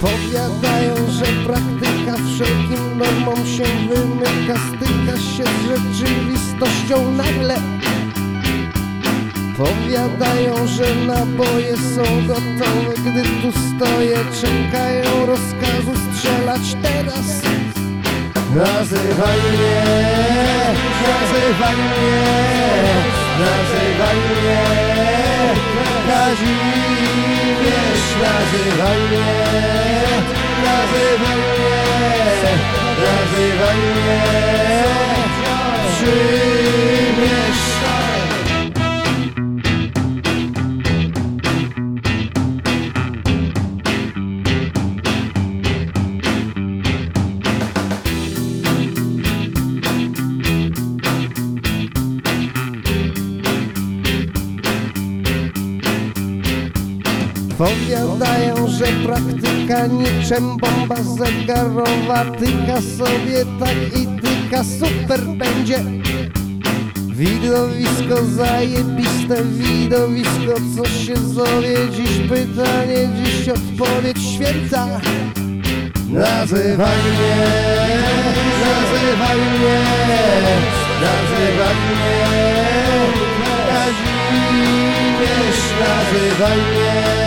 Powiadają, że praktyka wszelkim normom się wymyka Styka się z rzeczywistością nagle. Powiadają, że naboje są gotowe Gdy tu stoję, czekają rozkazu strzelać teraz. Nazywaj mnie, nazywaj mnie, nazywaj mnie Kazimierz, nazywaj mnie nazywaj mnie, nazywaj mnie Powiadają, że praktyka niczym bomba zegarowa. Tyka sobie tak i tyka, super będzie. Widowisko zajebiste, widowisko co się zowie? Dziś pytanie, dziś odpowiedź święta. Nazywaj mnie, nazywaj mnie, nazywaj mnie. Kazimierz, nazywaj mnie,